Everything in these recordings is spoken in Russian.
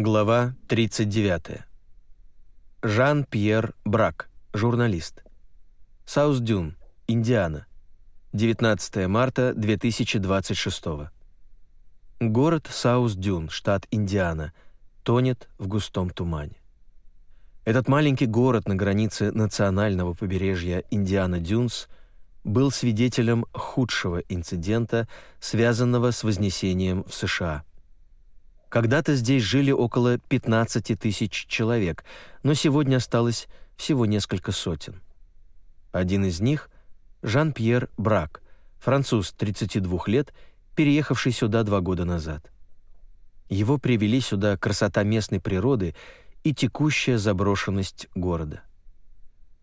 Глава 39. Жан-Пьер Брак, журналист. Саус-Дюн, Индиана. 19 марта 2026. Город Саус-Дюн, штат Индиана, тонет в густом тумане. Этот маленький город на границе национального побережья Индиана-Дюнс был свидетелем худшего инцидента, связанного с вознесением в США – когда-то здесь жили около 15 тысяч человек, но сегодня осталось всего несколько сотен. Один из них — Жан-Пьер Брак, француз 32 лет, переехавший сюда два года назад. Его привели сюда красота местной природы и текущая заброшенность города.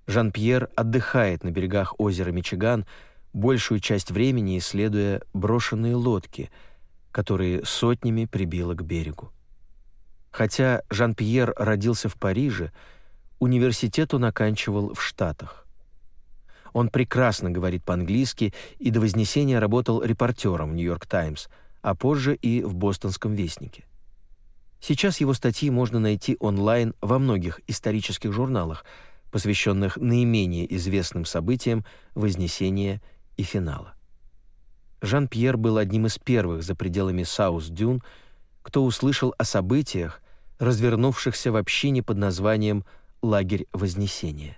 Жан-Пьер отдыхает на берегах озера Мичиган, большую часть времени исследуя брошенные лодки — которые сотнями прибило к берегу. Хотя Жан-Пьер родился в Париже, университет он оканчивал в Штатах. Он прекрасно говорит по-английски и до Вознесения работал репортером в «Нью-Йорк Таймс», а позже и в «Бостонском вестнике». Сейчас его статьи можно найти онлайн во многих исторических журналах, посвященных наименее известным событиям Вознесения и финала. Жан-Пьер был одним из первых за пределами Саус-Дюн, кто услышал о событиях, развернувшихся в общине под названием «Лагерь Вознесения».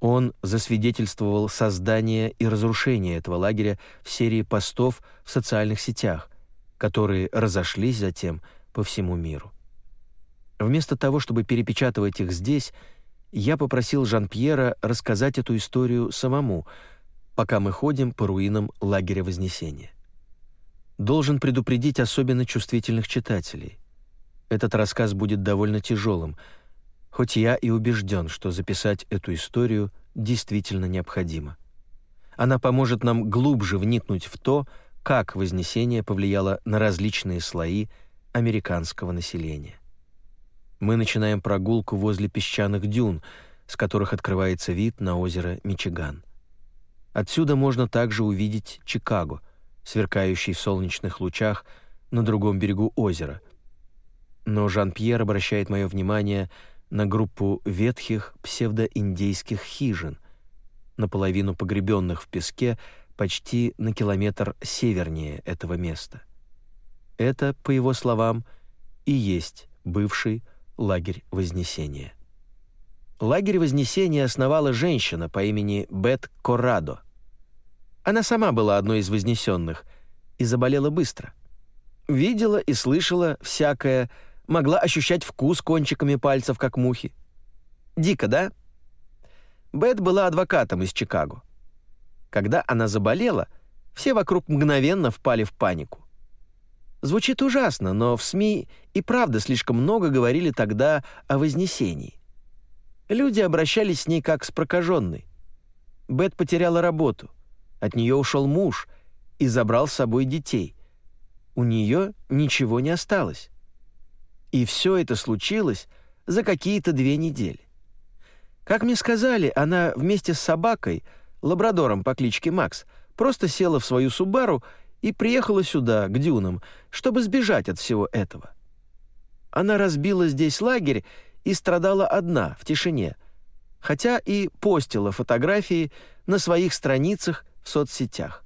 Он засвидетельствовал создание и разрушение этого лагеря в серии постов в социальных сетях, которые разошлись затем по всему миру. Вместо того, чтобы перепечатывать их здесь, я попросил Жан-Пьера рассказать эту историю самому — пока мы ходим по руинам лагеря Вознесения. Должен предупредить особенно чувствительных читателей. Этот рассказ будет довольно тяжелым, хоть я и убежден, что записать эту историю действительно необходимо. Она поможет нам глубже вникнуть в то, как Вознесение повлияло на различные слои американского населения. Мы начинаем прогулку возле песчаных дюн, с которых открывается вид на озеро Мичиган. Отсюда можно также увидеть Чикаго, сверкающий в солнечных лучах на другом берегу озера. Но Жан-Пьер обращает мое внимание на группу ветхих псевдоиндейских хижин, наполовину погребенных в песке почти на километр севернее этого места. Это, по его словам, и есть бывший лагерь Вознесения. Лагерь Вознесения основала женщина по имени Бет Коррадо. Она сама была одной из вознесенных и заболела быстро. Видела и слышала всякое, могла ощущать вкус кончиками пальцев, как мухи. Дико, да? Бет была адвокатом из Чикаго. Когда она заболела, все вокруг мгновенно впали в панику. Звучит ужасно, но в СМИ и правда слишком много говорили тогда о Вознесении. Люди обращались с ней как с прокаженной. Бет потеряла работу — от нее ушел муж и забрал с собой детей. У нее ничего не осталось. И все это случилось за какие-то две недели. Как мне сказали, она вместе с собакой, лабрадором по кличке Макс, просто села в свою Субару и приехала сюда, к дюнам, чтобы сбежать от всего этого. Она разбила здесь лагерь и страдала одна, в тишине, хотя и постила фотографии на своих страницах в соцсетях.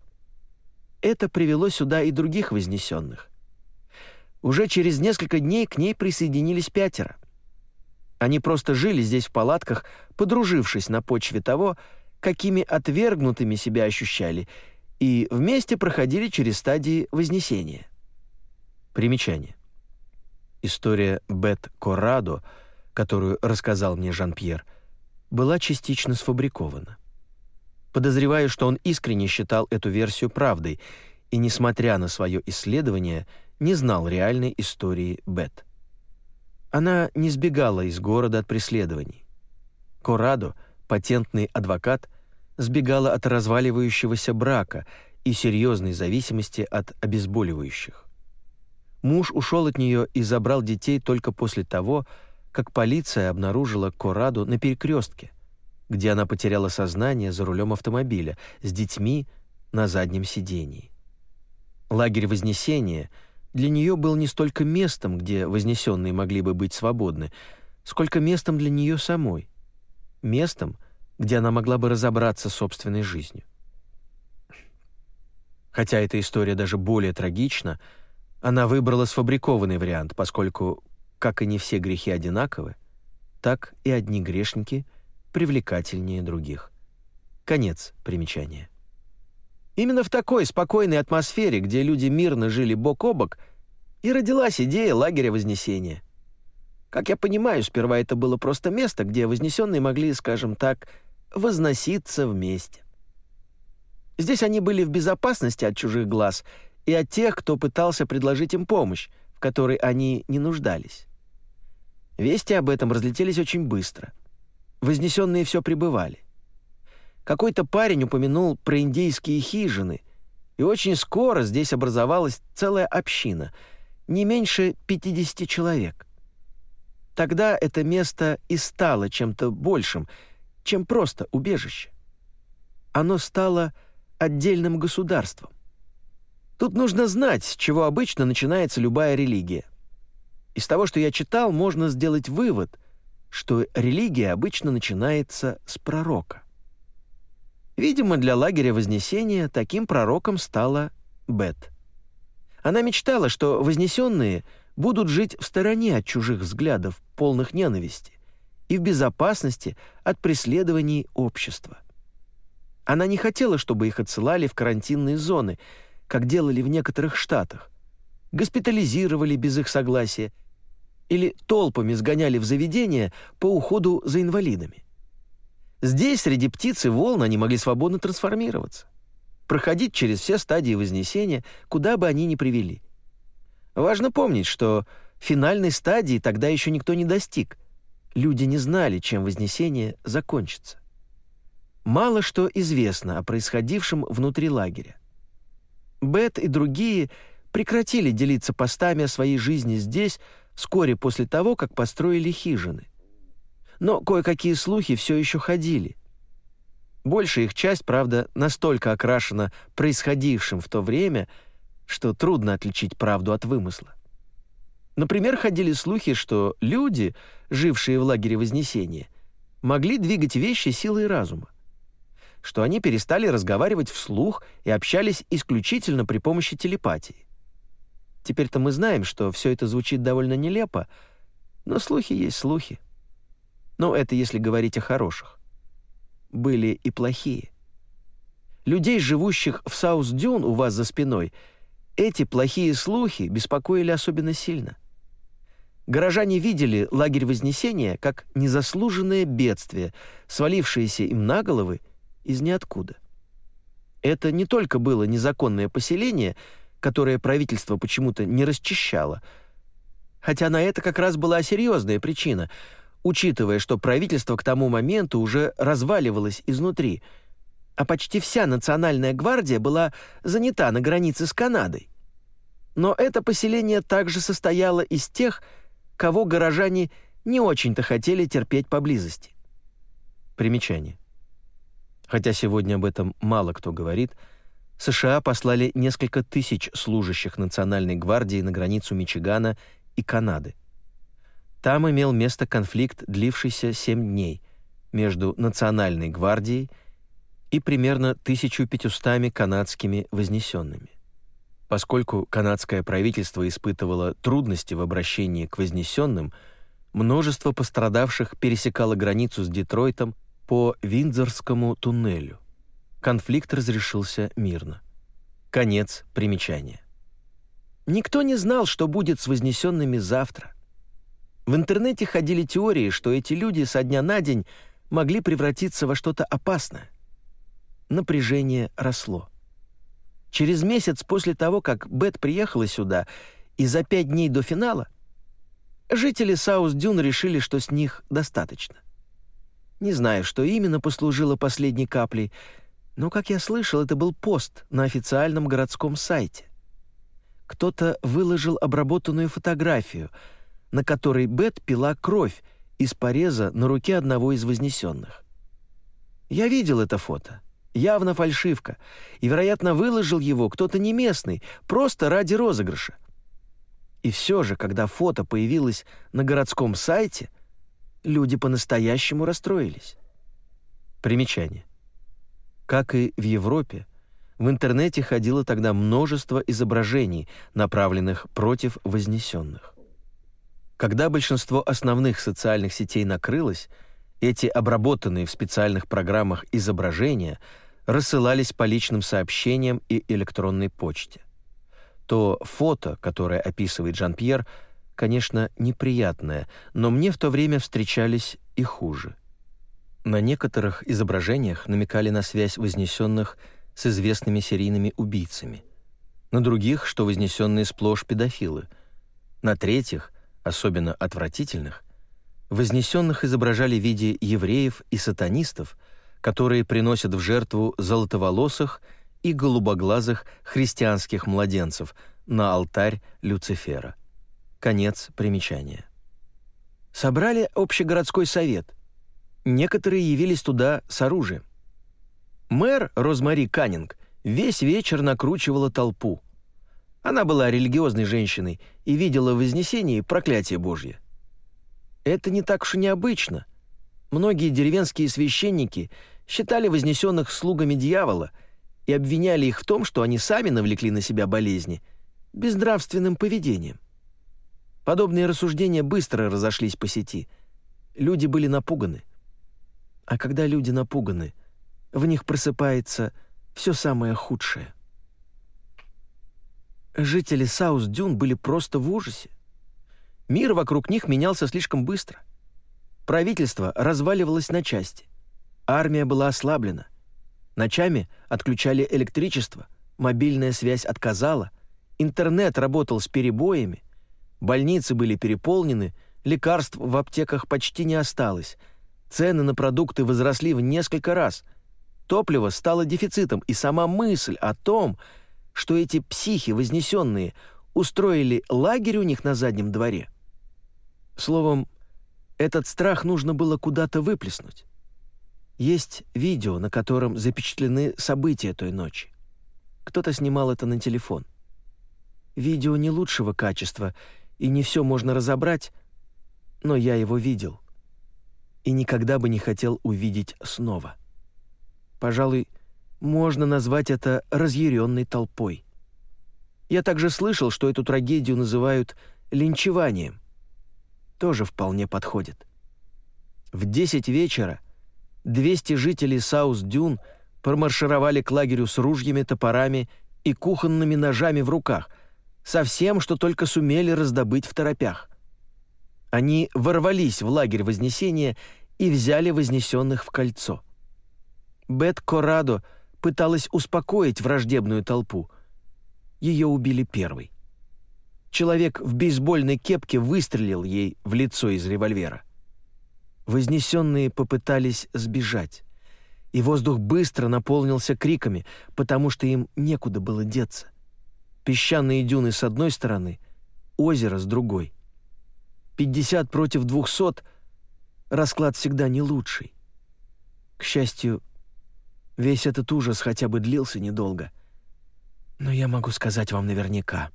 Это привело сюда и других вознесенных. Уже через несколько дней к ней присоединились пятеро. Они просто жили здесь в палатках, подружившись на почве того, какими отвергнутыми себя ощущали, и вместе проходили через стадии вознесения. Примечание. История Бет Коррадо, которую рассказал мне Жан-Пьер, была частично сфабрикована. Подозреваю, что он искренне считал эту версию правдой и, несмотря на свое исследование, не знал реальной истории Бет. Она не сбегала из города от преследований. Корадо, патентный адвокат, сбегала от разваливающегося брака и серьезной зависимости от обезболивающих. Муж ушел от нее и забрал детей только после того, как полиция обнаружила Кораду на перекрестке где она потеряла сознание за рулем автомобиля с детьми на заднем сидении. Лагерь Вознесения для нее был не столько местом, где вознесенные могли бы быть свободны, сколько местом для нее самой. Местом, где она могла бы разобраться с собственной жизнью. Хотя эта история даже более трагична, она выбрала сфабрикованный вариант, поскольку, как и не все грехи одинаковы, так и одни грешники привлекательнее других. Конец примечания. Именно в такой спокойной атмосфере, где люди мирно жили бок о бок, и родилась идея лагеря Вознесения. Как я понимаю, сперва это было просто место, где Вознесенные могли, скажем так, возноситься вместе. Здесь они были в безопасности от чужих глаз и от тех, кто пытался предложить им помощь, в которой они не нуждались. Вести об этом разлетелись очень быстро. Вознесенные все пребывали. Какой-то парень упомянул про индейские хижины, и очень скоро здесь образовалась целая община, не меньше 50 человек. Тогда это место и стало чем-то большим, чем просто убежище. Оно стало отдельным государством. Тут нужно знать, с чего обычно начинается любая религия. Из того, что я читал, можно сделать вывод, что религия обычно начинается с пророка. Видимо, для лагеря Вознесения таким пророком стала Бет. Она мечтала, что вознесенные будут жить в стороне от чужих взглядов, полных ненависти, и в безопасности от преследований общества. Она не хотела, чтобы их отсылали в карантинные зоны, как делали в некоторых штатах. Госпитализировали без их согласия или толпами сгоняли в заведения по уходу за инвалидами. Здесь, среди птиц и волн, они могли свободно трансформироваться, проходить через все стадии вознесения, куда бы они ни привели. Важно помнить, что финальной стадии тогда еще никто не достиг. Люди не знали, чем вознесение закончится мало что известно о происходившем внутри лагеря. Бет и другие прекратили делиться постами о своей жизни здесь вскоре после того, как построили хижины. Но кое-какие слухи все еще ходили. Большая их часть, правда, настолько окрашена происходившим в то время, что трудно отличить правду от вымысла. Например, ходили слухи, что люди, жившие в лагере Вознесения, могли двигать вещи силой разума что они перестали разговаривать вслух и общались исключительно при помощи телепатии. Теперь-то мы знаем, что все это звучит довольно нелепо, но слухи есть слухи. Но это если говорить о хороших. Были и плохие. Людей, живущих в Саус-Дюн у вас за спиной, эти плохие слухи беспокоили особенно сильно. Горожане видели лагерь Вознесения как незаслуженное бедствие, свалившееся им на головы из ниоткуда. Это не только было незаконное поселение, которое правительство почему-то не расчищало, хотя на это как раз была серьезная причина, учитывая, что правительство к тому моменту уже разваливалось изнутри, а почти вся национальная гвардия была занята на границе с Канадой. Но это поселение также состояло из тех, кого горожане не очень-то хотели терпеть поблизости. Примечание. Хотя сегодня об этом мало кто говорит, США послали несколько тысяч служащих Национальной гвардии на границу Мичигана и Канады. Там имел место конфликт, длившийся 7 дней, между Национальной гвардией и примерно 1500 канадскими вознесенными. Поскольку канадское правительство испытывало трудности в обращении к вознесенным, множество пострадавших пересекало границу с Детройтом по Виндзорскому туннелю. Конфликт разрешился мирно. Конец примечания. Никто не знал, что будет с вознесенными завтра. В интернете ходили теории, что эти люди со дня на день могли превратиться во что-то опасное. Напряжение росло. Через месяц после того, как Бет приехала сюда, и за пять дней до финала, жители Саус-Дюн решили, что с них достаточно. Не знаю, что именно послужило последней каплей, но, как я слышал, это был пост на официальном городском сайте. Кто-то выложил обработанную фотографию, на которой Бет пила кровь из пореза на руке одного из вознесенных. Я видел это фото. Явно фальшивка. И, вероятно, выложил его кто-то не местный, просто ради розыгрыша. И все же, когда фото появилось на городском сайте, люди по-настоящему расстроились. Примечание. Как и в Европе, в интернете ходило тогда множество изображений, направленных против вознесенных. Когда большинство основных социальных сетей накрылось, эти обработанные в специальных программах изображения рассылались по личным сообщениям и электронной почте. То фото, которое описывает Жан-Пьер, конечно, неприятное, но мне в то время встречались и хуже. На некоторых изображениях намекали на связь вознесенных с известными серийными убийцами, на других, что вознесенные сплошь педофилы, на третьих, особенно отвратительных, вознесенных изображали в виде евреев и сатанистов, которые приносят в жертву золотоволосых и голубоглазых христианских младенцев на алтарь Люцифера. Конец примечания. Собрали общегородской совет. Некоторые явились туда с оружием. Мэр Розмари Каннинг весь вечер накручивала толпу. Она была религиозной женщиной и видела в Вознесении проклятие Божье. Это не так уж и необычно. Многие деревенские священники считали вознесенных слугами дьявола и обвиняли их в том, что они сами навлекли на себя болезни безнравственным поведением. Подобные рассуждения быстро разошлись по сети. Люди были напуганы. А когда люди напуганы – в них просыпается все самое худшее. Жители Саус-Дюн были просто в ужасе. Мир вокруг них менялся слишком быстро. Правительство разваливалось на части. Армия была ослаблена. Ночами отключали электричество, мобильная связь отказала, интернет работал с перебоями, больницы были переполнены, лекарств в аптеках почти не осталось, цены на продукты возросли в несколько раз – Топливо стало дефицитом, и сама мысль о том, что эти психи вознесенные устроили лагерь у них на заднем дворе. Словом, этот страх нужно было куда-то выплеснуть. Есть видео, на котором запечатлены события той ночи. Кто-то снимал это на телефон. Видео не лучшего качества, и не все можно разобрать, но я его видел. И никогда бы не хотел увидеть снова. Пожалуй, можно назвать это разъяренной толпой. Я также слышал, что эту трагедию называют линчеванием. Тоже вполне подходит. В 10 вечера 200 жителей Саус-Дюн промаршировали к лагерю с ружьями, топорами и кухонными ножами в руках, со всем, что только сумели раздобыть в торопях. Они ворвались в лагерь Вознесения и взяли Вознесенных в кольцо. Бет Корадо пыталась успокоить враждебную толпу. Ее убили первой. Человек в бейсбольной кепке выстрелил ей в лицо из револьвера. Вознесенные попытались сбежать, и воздух быстро наполнился криками, потому что им некуда было деться. Песчаные дюны с одной стороны, озеро с другой. 50 против 200 — расклад всегда не лучший. К счастью, Весь этот ужас хотя бы длился недолго. Но я могу сказать вам наверняка.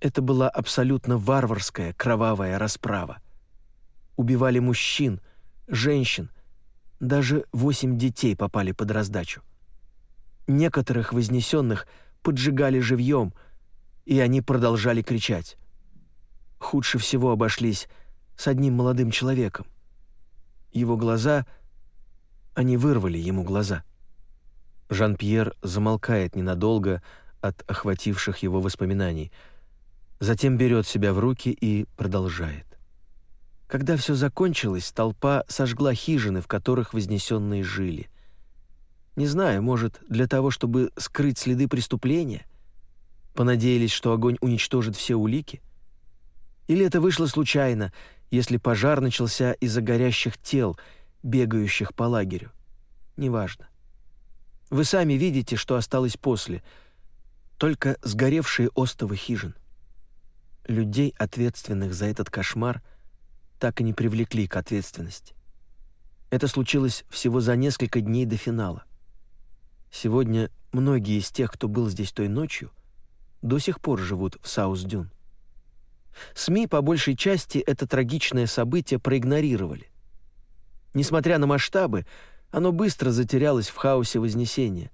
Это была абсолютно варварская, кровавая расправа. Убивали мужчин, женщин, даже восемь детей попали под раздачу. Некоторых вознесенных поджигали живьем, и они продолжали кричать. Худше всего обошлись с одним молодым человеком. Его глаза... Они вырвали ему глаза. Жан-Пьер замолкает ненадолго от охвативших его воспоминаний, затем берет себя в руки и продолжает. Когда все закончилось, толпа сожгла хижины, в которых вознесенные жили. Не знаю, может, для того, чтобы скрыть следы преступления? Понадеялись, что огонь уничтожит все улики? Или это вышло случайно, если пожар начался из-за горящих тел, бегающих по лагерю? Неважно. Вы сами видите, что осталось после. Только сгоревшие остовы хижин. Людей, ответственных за этот кошмар, так и не привлекли к ответственности. Это случилось всего за несколько дней до финала. Сегодня многие из тех, кто был здесь той ночью, до сих пор живут в Саус-Дюн. СМИ по большей части это трагичное событие проигнорировали. Несмотря на масштабы, оно быстро затерялось в хаосе Вознесения.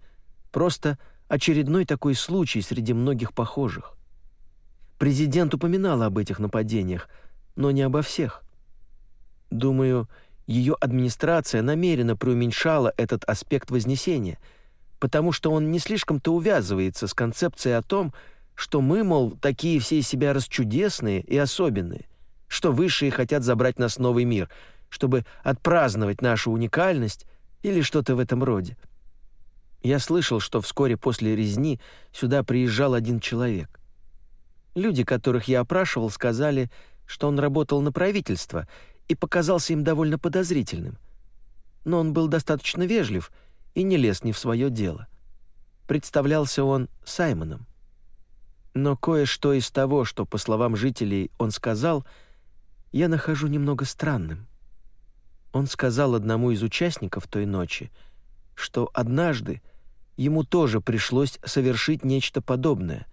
Просто очередной такой случай среди многих похожих. Президент упоминал об этих нападениях, но не обо всех. Думаю, ее администрация намеренно преуменьшала этот аспект Вознесения, потому что он не слишком-то увязывается с концепцией о том, что мы, мол, такие все из себя расчудесные и особенные, что высшие хотят забрать нас в новый мир, чтобы отпраздновать нашу уникальность или что-то в этом роде. Я слышал, что вскоре после резни сюда приезжал один человек. Люди, которых я опрашивал, сказали, что он работал на правительство и показался им довольно подозрительным. Но он был достаточно вежлив и не лез не в свое дело. Представлялся он Саймоном. Но кое-что из того, что, по словам жителей, он сказал, я нахожу немного странным. Он сказал одному из участников той ночи, что однажды ему тоже пришлось совершить нечто подобное,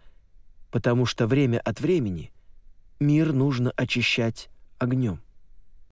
потому что время от времени мир нужно очищать огнем.